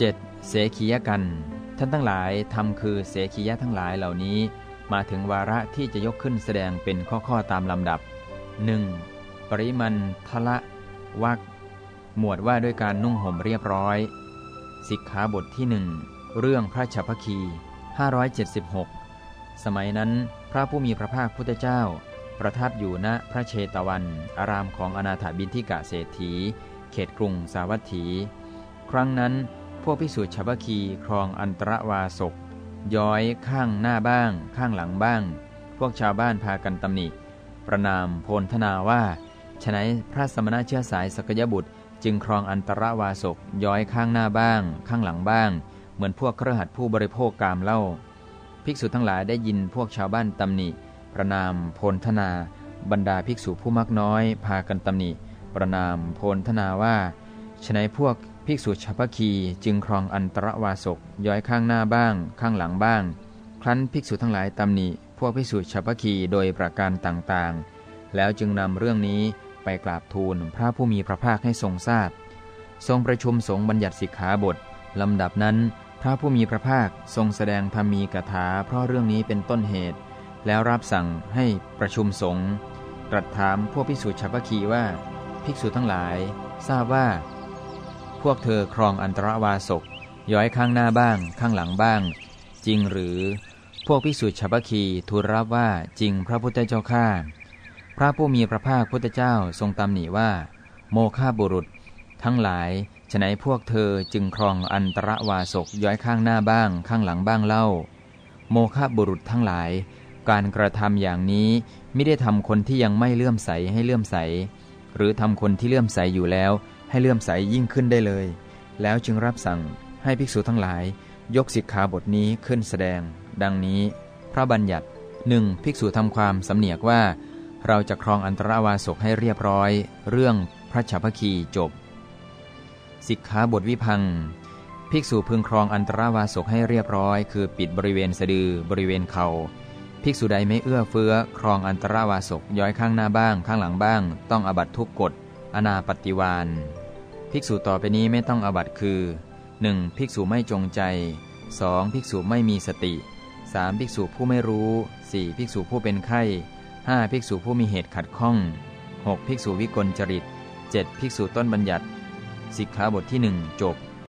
7. เสขียกัน ท่านทั้งหลายทำคือเสขียะทั้งหลายเหล่านี้ มาถึงวาระที่จะยกขึ้นแสดงเป็นข้อๆตามลำดับ 1. ปริมันทละวักหมวดว่าด้วยการนุ่งห่มเรียบร้อย สิกขาบทที่หนึ่งเรื่องพระฉัพพคี 576 สมัยนั้นพระผู้มีพระภาคพุทธเจ้า ประทับอยู่ณพระเชตวัน อารามของอนาถบินทิกะเศรษฐี เขตกรุงสาวัตถี ครั้งนั้น พวกพิสูจน์ฉัพพคีครองอันตรวาสก ย้อยข้างหน้าบ้าง ข้างหลังบ้าง พวกชาวบ้านพากันตำหนิ ประนามโพลธนาว่าฉนัยพระสมณะเชื้อสายสกยบุตร จึงครองอันตรวาสก ย้อยข้างหน้าบ้าง ข้างหลังบ้าง เหมือนพวกเครือขัดผู้บริโภคกามเล่า ภิกษุทั้งหลายได้ยินพวกชาวบ้านตำหนิ ประนามโพลธนา บรรดาภิกษุผู้มักน้อย พากันตำหนิ ประนามโพลธนาว่าฉนัยพวก ภิกษุชาวพคีจึงครองอันตรวาสกย้อยข้างหน้าบ้าง ข้างหลังบ้าง ครั้นภิกษุทั้งหลายตำหนิพวกภิกษุชาวพคีโดยประการต่างๆ แล้วจึงนำเรื่องนี้ไปกราบทูลพระผู้มีพระภาคให้ทรงทราบ ทรงประชุมสงฆ์บัญญัติสิกขาบทลำดับนั้น พระผู้มีพระภาคทรงแสดงธรรมีกถาเพราะเรื่องนี้เป็นต้นเหตุ แล้วรับสั่งให้ประชุมสงฆ์ตรัสถามพวกภิกษุชาวพคีว่า ภิกษุทั้งหลาย ทราบว่า พวกเธอครองอันตรวาสก ย้อยข้างหน้าบ้าง ข้างหลังบ้าง จริงหรือ พวกภิกษุชาวคีทูลรับว่าจริงพระพุทธเจ้าข้าพระผู้มีพระภาคพุทธเจ้าทรงตำหนิว่า โมฆะบุรุษ ทั้งหลายฉนัยพวกเธอจึงครองอันตรวาสกย้อยข้างหน้าบ้าง ข้างหลังบ้างเล่า โมฆะบุรุษทั้งหลาย การกระทำอย่างนี้ไม่ได้ทำคนที่ยังไม่เลื่อมใสให้เลื่อมใส หรือทำคนที่เลื่อมใสอยู่แล้ว ให้เลื่อมใสยิ่งขึ้นได้เลย แล้วจึงรับสั่งให้ภิกษุทั้งหลาย ยกสิกขาบทนี้ขึ้นแสดง ดังนี้ พระบัญญัติหนึ่งภิกษุทำความสำเนียกว่า เราจะครองอันตรวาสกให้เรียบร้อย เรื่องพระฉัพพคีจบ สิกขาบทวิพังภิกษุพึงครองอันตรวาสกให้เรียบร้อย คือปิดบริเวณสะดือบริเวณเขา่าภิกษุใดไม่เอื้อเฟื้อ ครองอันตรวาสกย้อยข้างหน้าบ้าง ข้างหลังบ้าง ต้องอบัตทุกกฎอนาปฏิวาน ภิกษุต่อไปนี้ไม่ต้องอบัตคือ 1. ภิกษุไม่จงใจ 2. ภิกษุไม่มีสติ 3. ภิกษุผู้ไม่รู้ 4. ภิกษุผู้เป็นไข้ 5. ภิกษุผู้มีเหตุขัดข้อง 6. ภิกษุวิกลจริต 7. ภิกษุต้นบัญญัติสิกขาบทที่ 1 จบ